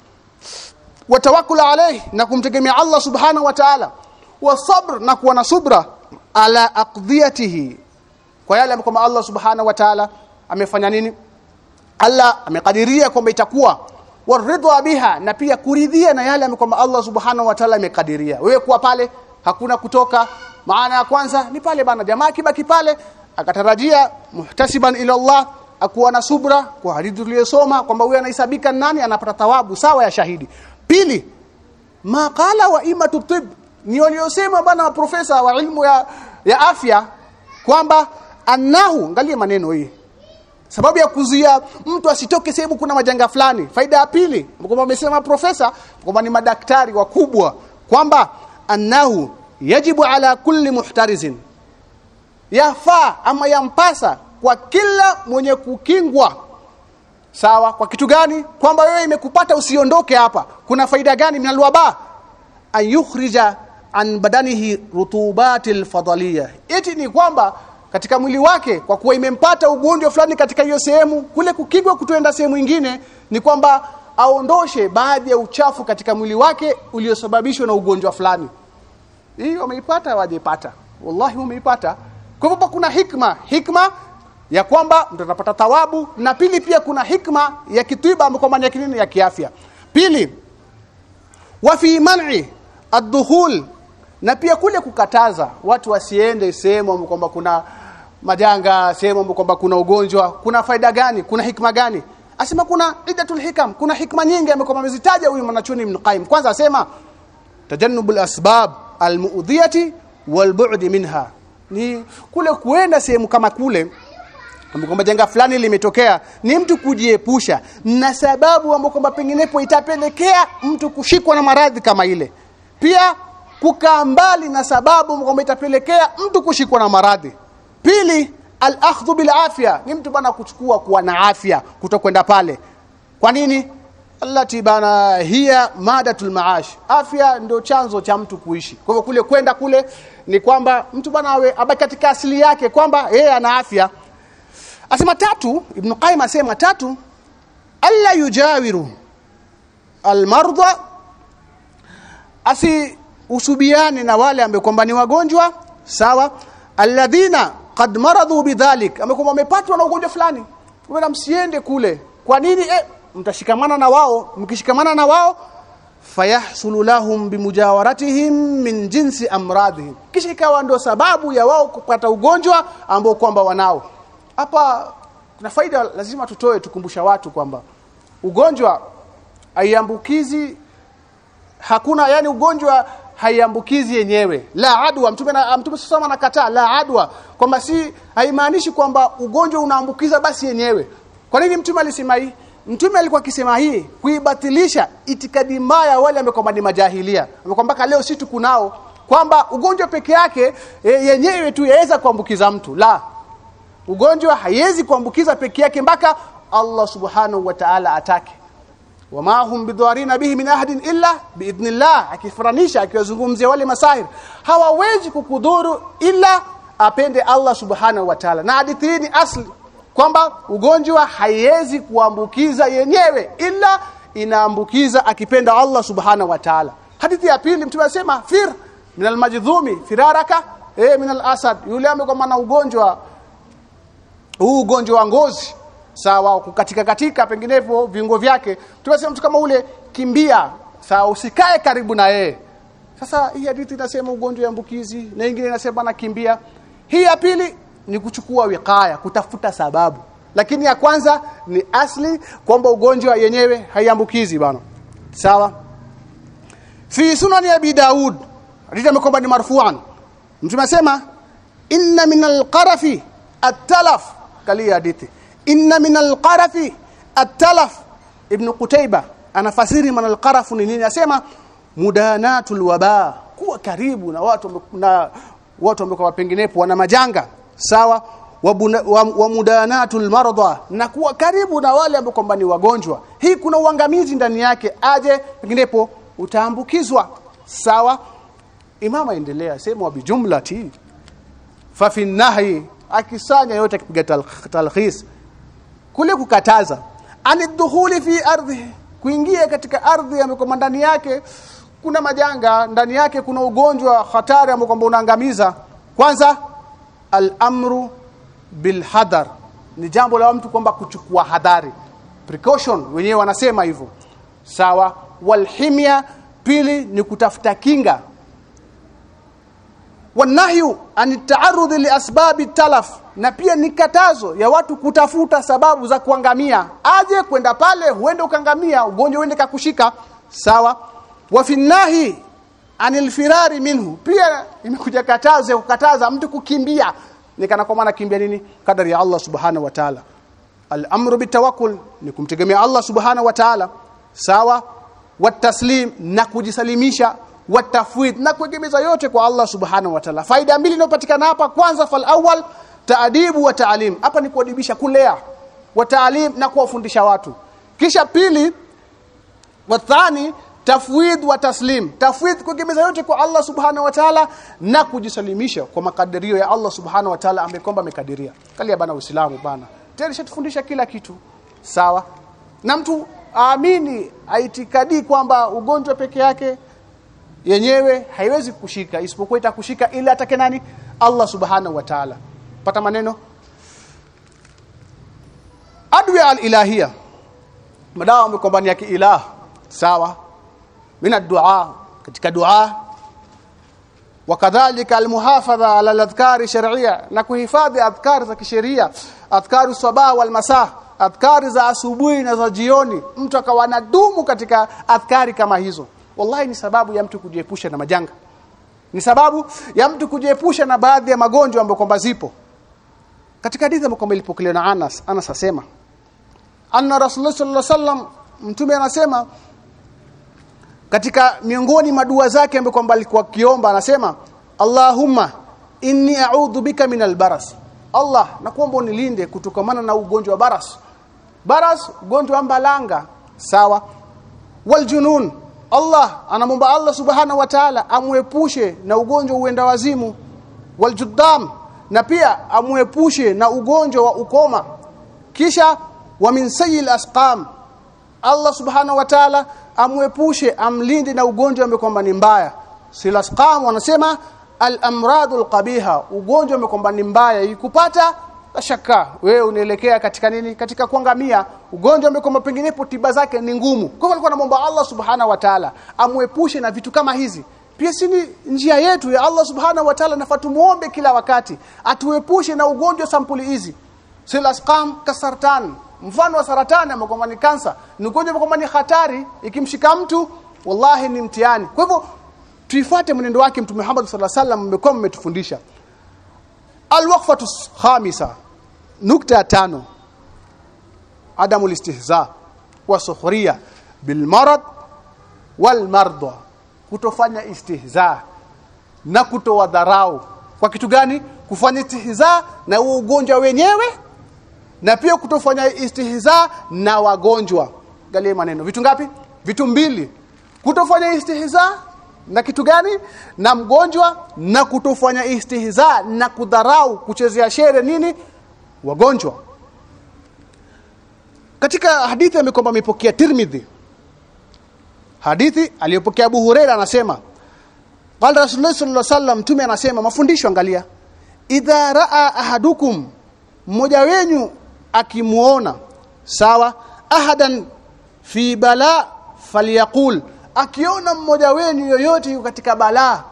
Watawakkul alayhi na kumtegemea Allah subhanahu wa ta'ala. Wa sabr na kuwa na subra ala aqdiyatihi. Kwa yale ambayo Allah subhanahu wa ta'ala amefanya nini Allah amekadiria kwamba itakuwa waridwa biha na pia kuridhia na yale kwamba Allah subhanahu wa ta'ala amekadiria. Wewe kuwa pale hakuna kutoka. Maana ya kwanza ni pale bana jamaa kibaki pale akatarajia muhtasiban ila Allah akuwa na subra kwa hadithi tuliyosoma kwamba huyu anahesabika nani anapata thawabu sawa ya shahidi. Pili maqala wa imatu tib ni waliosema bana profesa wa ilmu ya, ya afya kwamba annahu angalia maneno hii sababu ya kuzuia mtu asitoke sehemu kuna majanga fulani. Faida ya pili kwamba amesema profesa kwamba ni madaktari wakubwa kwamba annahu yajibu ala kulli muhtarizin. Yafaa ama yampasa kwa kila mwenye kukingwa. Sawa kwa kitu gani? Kwamba wewe imekupata usiondoke hapa. Kuna faida gani? Minalwaba ayukhrija yukhrija an badanihi rutubatil fadaliyah eti ni kwamba katika mwili wake kwa kuwa imempata ugonjwa fulani katika hiyo sehemu kule kukigwa kutoenda sehemu nyingine ni kwamba aondoshe baadhi ya uchafu katika mwili wake uliosababishwa na ugonjwa fulani. Hii wameipata wajepata wallahi wameipata. Kwa hivyo kuna hikma. Hikma ya kwamba mtu thawabu na pili pia kuna hikma ya kitiba ambayo ya kinini ya kiafya. Pili wa fi man'i ad-dukhul na pia kule kukataza watu wasiende sehemu kwamba kuna majanga sehemu kwamba kuna ugonjwa kuna faida gani kuna hikma gani? Asema kuna iddatul hikam kuna hikma nyingi ambayo amezitaja huyu mwanachuoni Ibn Qayyim. Kwanza asema tajannubul asbab almu'dhiyati walbu'd minha. Ni kule kuenda sehemu kama kule kwamba janga fulani limetokea ni mtu kujiepusha na sababu ambapo kwamba penginepo itapelekea mtu kushikwa na maradhi kama ile. Pia kukaa mbali na sababu kwamba itapelekea mtu kushikwa na maradhi pili al-akhdhu bil afya ni mtu bana kuchukua kuwa na afya kutokwenda pale. Kwa nini? Allati bana hiya madatul maash. Afya ndio chanzo cha mtu kuishi. Kwa hivyo kule kwenda kule ni kwamba mtu bana awe abaki katika asili yake kwamba yeye ana afya. Asema tatu ibn qayyim asema tatu alla yujawiru almarda asi usubiane na wale ambao kwamba ni wagonjwa sawa? Alladhina qad maradhu bidhalik. Amekuwa amepatwa wamepatwa na ugonjwa fulani. Kwa msiende kule. Kwa nini? Eh mtashikamana na wao. Mkishikamana na wao fayahsulu lahum bimujawaratihim min jinsi amradihim. Kisha ikawa ndio sababu ya wao kupata ugonjwa ambao kwamba wanao. Hapa kuna faida lazima tutoe tukumbusha watu kwamba ugonjwa aiambukizi hakuna yani ugonjwa haiambukizi yenyewe. La adwa mtume na mtume sasa anakataa la adwa kwamba si haimaanishi kwamba ugonjwa unaambukiza basi yenyewe. Kwa nini mtume alisema hii? Mtume alikuwa akisema hii kuibatilisha itikadi mbaya wale ambao ni majahilia. Ambao leo si tukunao kwamba ugonjwa peke yake e, yenyewe tu yaweza kuambukiza mtu. La ugonjwa haiwezi kuambukiza peke yake mpaka Allah subhanahu wa ta'ala atake wama hum bidwarina bihi min ahadin illa biidhnillah akifuranisha akiwazungumzia wale masahir hawawezi kukudhuru illa apende Allah subhanahu wa ta'ala. Na hadithi ni asli kwamba ugonjwa haiwezi kuambukiza yenyewe ila inaambukiza akipenda Allah subhanahu wa ta'ala. Hadithi ya pili mtume anasema fir min almajdhumi firaraka eh min alasad yule ambaye kwa maana ugonjwa huu ugonjwa wa ngozi sawa kukatika katika penginevyo viungo vyake. Tumesema mtu kama ule kimbia sawa usikae karibu na yeye. Sasa hii hadithi inasema ugonjwa wa na nyingine inasema na kimbia. Hii ya pili ni kuchukua wikaya kutafuta sababu. Lakini ya kwanza ni asli kwamba ugonjwa yenyewe haiambukizi bana. Sawa? Fi sunani abi daud hadithi kwamba ni marfu'an. Mtume anasema inna min alqarafi at-talaf. Kali hadithi inna min alqarafi at-talaf. Ibn qutayba anafasiri man alqaraf ni nini? Anasema mudanatul waba. Kuwa karibu na watu na watu ambao kwa penginepo wana majanga sawa? Wa, mudanatul maradha. Na kuwa karibu na wale ambao kwamba ni wagonjwa. Hii kuna uangamizi ndani yake aje penginepo utaambukizwa sawa? Imama endelea sema bijumlati fa fi nahi akisanya yote akipiga talkhis kule kukataza anidhuhuli fi ardhi kuingia katika ardhi ambayo ndani yake kuna majanga ndani yake kuna ugonjwa hatari ambao kwamba unaangamiza. Kwanza al-amru bil hadar ni jambo la mtu kwamba kuchukua hadhari. Precaution wenyewe wanasema hivyo. Sawa walhimya pili ni kutafuta kinga wanahyu an liasbabi li asbabi talaf. Na pia ni katazo ya watu kutafuta sababu za kuangamia. Aje kwenda pale huende ukangamia ugonjwa uende kakushika. Sawa? Wa finnahi anil firari minhu. Pia imekuja katazo ya kukataza mtu kukimbia. Nikana kwa maana kimbia nini? Kadari ya Allah subhanahu wa ta'ala. Al-amru bitawakkul ni kumtegemea Allah subhanahu wa ta'ala. Sawa? Wataslim na kujisalimisha watafwid na kuegemeza yote kwa Allah subhanahu wa ta'ala. Faida mbili inayopatikana hapa kwanza fal awwal taadibu wa taalim. Hapa ni kuadibisha kulea wa taalim na kuwafundisha watu. Kisha pili wa thani tafwid wa taslim. Tafwid kuegemeza yote kwa Allah subhanahu wa ta'ala na kujisalimisha kwa makadirio ya Allah subhanahu wa ta'ala ambaye kwamba amekadiria. Kalia bana uislamu bana. Tayari shatufundisha kila kitu. Sawa. Na mtu aamini aitikadi kwamba ugonjwa peke yake yenyewe haiwezi kushika isipokuwa itakushika ili atake nani? Allah subhanahu wa ta'ala. Pata maneno? Adwa al-ilahia madawa amekwamba ni ya kiilah sawa. Mina dua katika dua. Wakadhalika almuhafadha ala aladhkari shar'iyya na kuhifadhi adhkar za kisheria. Adhkaru sabah wal masah. Adhkari za asubuhi na za jioni. Mtu akawa nadumu katika adhkari kama hizo wallahi ni sababu ya mtu kujiepusha na majanga. Ni sababu ya mtu kujiepusha na baadhi ya magonjwa ambayo kwamba zipo. Katika hadithi ambayo ilipokelewa na Anas Anas asema anna rasulullah sallallahu alaihi wasallam mtume anasema katika miongoni madua zake ambayo kwamba alikuwa kiomba anasema Allahumma inni a'udhu bika min albaras Allah nakuomba unilinde kutokamana na ugonjwa wa baras. Baras ugonjwa wa mbalanga sawa. Waljunun Allah anamwomba Allah subhanahu wa ta'ala amuepushe na ugonjwa uenda wazimu waljuddam na pia amuepushe na ugonjwa wa ukoma. Kisha wa min sayyil asqam Allah subhanahu wa ta'ala amuepushe amlinde na ugonjwa ambao ni mbaya. Silasqam wanasema al-amradul qabiha ugonjwa ambao ni mbaya. Ikupata la shaka wewe unaelekea katika nini? Katika kuangamia. Ugonjwa ambao kwamba penginepo tiba zake ni ngumu. Kwa hivyo alikuwa anamwomba Allah subhana wa ta'ala amuepushe na vitu kama hizi. Pia si ni njia yetu ya Allah subhana wa ta'ala nafaa tumuombe kila wakati atuepushe na ugonjwa sampuli hizi. Silasqam kasartan mfano wa saratani ambao kwamba ni kansa ni ugonjwa ambao ni hatari. Ikimshika mtu wallahi ni mtihani. Kwa hivyo tuifuate mwenendo wake mtume Muhammad sallallahu alaihi wasallam mmekuwa mmetufundisha. Alwaqfatu khamisa nukta tano. Adamu listihza wa sukhriya bil marad wal marda. Kutofanya istihza na kutowadharau. Kwa kitu gani? Kufanya istihza na ugonjwa wenyewe na pia kutofanya istihza na wagonjwa. Galie maneno. Vitu ngapi? Vitu mbili. Kutofanya istihza na kitu gani? Na mgonjwa na kutofanya istihza na kudharau kuchezea shere nini wagonjwa. Katika hadithi amekwamba amepokea Tirmidhi hadithi aliyopokea Abu Huraira anasema qala Rasulullah sallallahu alaihi wasallam mtume anasema mafundisho angalia idha raa ahadukum mmoja wenyu akimuona sawa ahadan fi bala falyaqul akiona mmoja wenu yoyote yuko katika balaa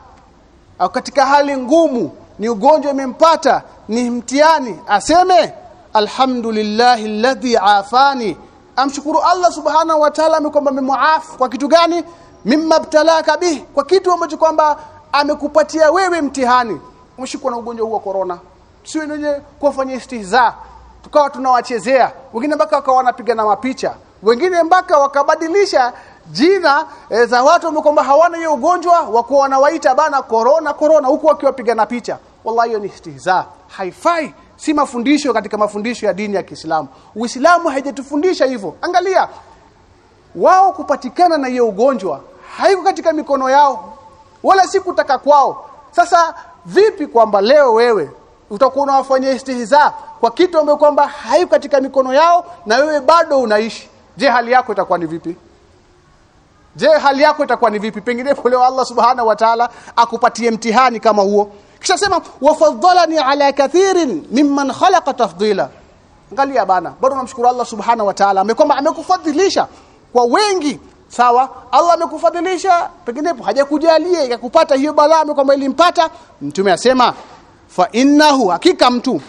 au katika hali ngumu ni ugonjwa umempata ni mtihani aseme alhamdulillahi alladhi afani amshukuru Allah subhanahu wa ta'ala amekwamba amemuafu kwa kitu gani? Mimma btalaka bih kwa kitu ambacho kwamba amekupatia wewe mtihani. Umeshikwa na ugonjwa huu wa corona. Sio wenyewe kuwafanyia istihza. Tukawa tunawachezea. Wengine mpaka wakawa wanapiga na mapicha. Wengine mpaka wakabadilisha jina e, za watu kwamba hawana hiyo ugonjwa wakuwa wanawaita bana corona corona huku wakiwapiga na picha wallahi hiyo ni istihza. Haifai. Si mafundisho katika mafundisho ya dini ya Kiislamu. Uislamu haijatufundisha hivyo. Angalia. Wao kupatikana na hiyo ugonjwa haiko katika mikono yao wala si kutaka kwao. Sasa vipi kwamba leo wewe utakuwa unawafanyia istihza kwa kitu ambacho kwamba haiko katika mikono yao na wewe bado unaishi? Je hali yako itakuwa ni vipi? Je hali yako itakuwa ni vipi? Pengine leo Allah subhanahu wa ta'ala akupatie mtihani kama huo kisha sema wafadhalani ala kathirin mimman khalaqa tafdila. Angalia bana bado namshukuru Allah subhanahu wa ta'ala amekwamba amekufadhilisha kwa wengi. Sawa Allah amekufadhilisha pengine hajakujalia ikakupata hiyo balaa amekwamba ilimpata. Mtume asema fa innahu hakika mtu.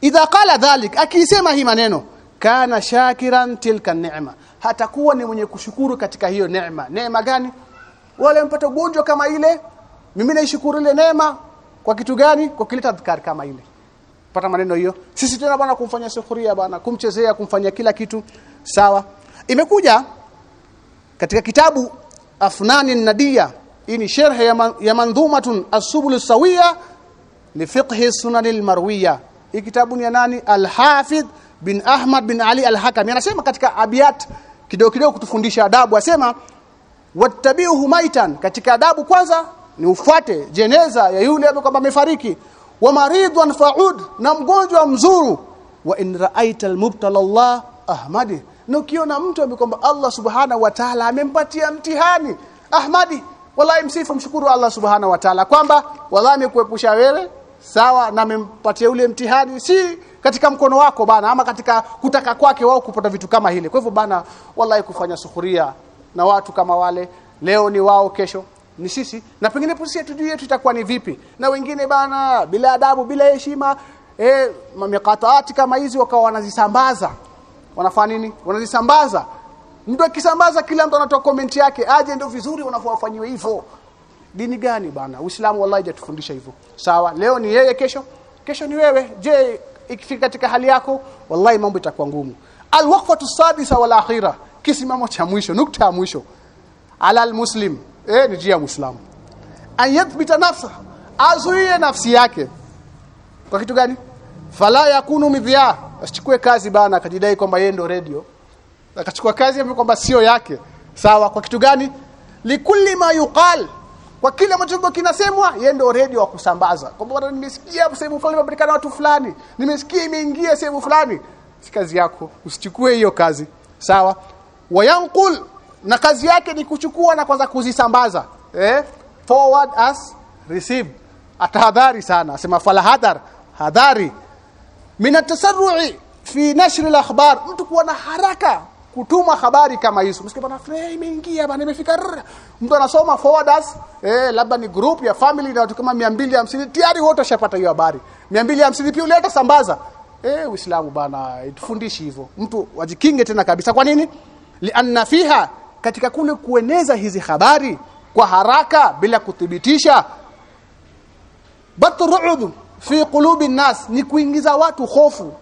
Idha qala dhalik akisema hii maneno kana shakiran tilka neema hatakuwa ni mwenye kushukuru katika hiyo neema neema gani? Wale mpata ugonjwa kama ile mimi naishukuru ile neema. Kwa kitu gani? Kwa kileta adhkar kama ile. Pata maneno hiyo. Sisi tena bwana kumfanya sufuria bwana kumchezea kumfanyia kila kitu. Sawa. Imekuja katika kitabu afnani nadia. Hii ni sharh ya, man, ya mandhumatun as-subul sawiya li fiqhi sunan al-marwiya hii kitabu ni ya nani? Al-hafidh bin Ahmad bin Ali al-Hakami anasema katika abiyat kidogo kidogo kutufundisha adabu. Asema wattabi'uhu maitan. Katika adabu kwanza ni ufuate jeneza ya yule ambaye kwamba amefariki. Wa maridwan fa'ud na mgonjwa mzuru. Wa in ra'aita al-mubtala Allah ahmadi. Na ukiona mtu ambaye kwamba Allah subhanahu wa ta'ala amempatia mtihani ahmadi wallahi msifu mshukuru Allah subhanahu wa ta'ala kwamba wallahi amekuepusha wewe sawa na amempatia ule mtihani si katika mkono wako bana ama katika kutaka kwake wao kupata vitu kama hile kwa hivyo bana wallahi kufanya suhuria na watu kama wale leo ni wao kesho ni sisi. Na pengine sisi hatujui yetu itakuwa ni vipi? Na wengine bana bila adabu bila heshima eh mamikataati kama hizi wakawa wanazisambaza. Wanafanya nini? Wanazisambaza. Mtu akisambaza kila mtu anatoa comment yake aje ndio vizuri wanafanyiwa hivyo. Dini gani bana? Uislamu wallahi jatufundisha hivyo. Sawa leo ni yeye kesho? Kesho ni wewe. Je ikifika katika hali yako wallahi mambo itakuwa ngumu. Alwaqfatu sadisa wal akhira kisimamo cha mwisho nukta ya mwisho. Ala almuslim eh ni jia muislamu. An yathbita nafsa azuie nafsi yake. Kwa kitu gani? Fala yakunu midhia asichukue kazi bana akajidai kwamba yeye ndo radio. Akachukua kazi ambayo kwamba sio yake. Sawa kwa kitu gani? Likulli ma yuqal kwa kile ambacho kinasemwa yeye ndio radio wa kusambaza. Kwamba nimesikia sehemu fulani imepatikana watu fulani nimesikia imeingia sehemu fulani. Si kazi yako usichukue hiyo kazi. Sawa? Wayanqul na kazi yake ni kuchukua na kwanza kuzisambaza eh? Forward as receive. Atahadhari sana asema fala hadar hadhari. Min atasarru'i fi nashr al-akhbar mtu kuwa na haraka kutuma habari kama hizo. Msikie bana frame imeingia bana imefika mtu anasoma forwarders eh labda ni group ya family na watu kama 250 tayari wote washapata hiyo habari. 250 pia uleta sambaza. Eh uislamu bana itufundishi hivyo. Mtu wajikinge tena kabisa. Kwa nini? Lianna fiha katika kule kueneza hizi habari kwa haraka bila kuthibitisha. Batru'ud fi qulubi nas ni kuingiza watu hofu.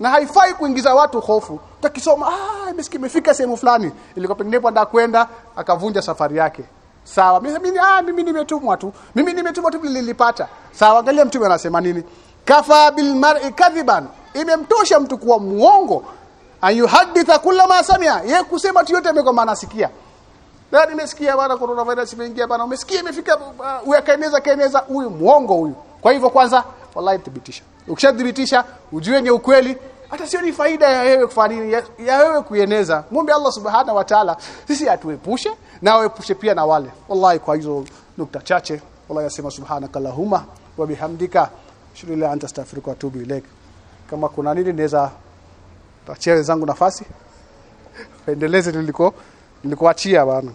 Na haifai kuingiza watu hofu. Utakisoma ah imesikia imefika sehemu fulani. Ilikuwa pengine kwenda kwenda akavunja safari yake. Sawa mimi ah mimi nimetumwa tu. Mimi nimetumwa tu nilipata. Sawa angalia mtume anasema nini? Kafa bil mar'i kadhiban. Imemtosha mtu kuwa muongo ayuhaditha kulla ma samia. Ye kusema tu yote amekuwa anasikia na nimesikia bana corona virus imeingia bana umesikia imefika uh, kaeneza kaeneza huyu muongo huyu. Kwa hivyo kwanza wallahi thibitisha. Ukishathibitisha ujue ni ukweli. Hata sio ni faida ya wewe kufanya nini ya, wewe kueneza. Muombe Allah subhanahu wa ta'ala sisi atuepushe na waepushe pia na wale. Wallahi kwa hizo nukta chache wallahi yasema subhanaka allahumma wa bihamdika. Shukran anta astaghfiruka wa atubu ilaik kama kuna nini naweza tachia wenzangu nafasi. Endeleze niliko nilikuachia bwana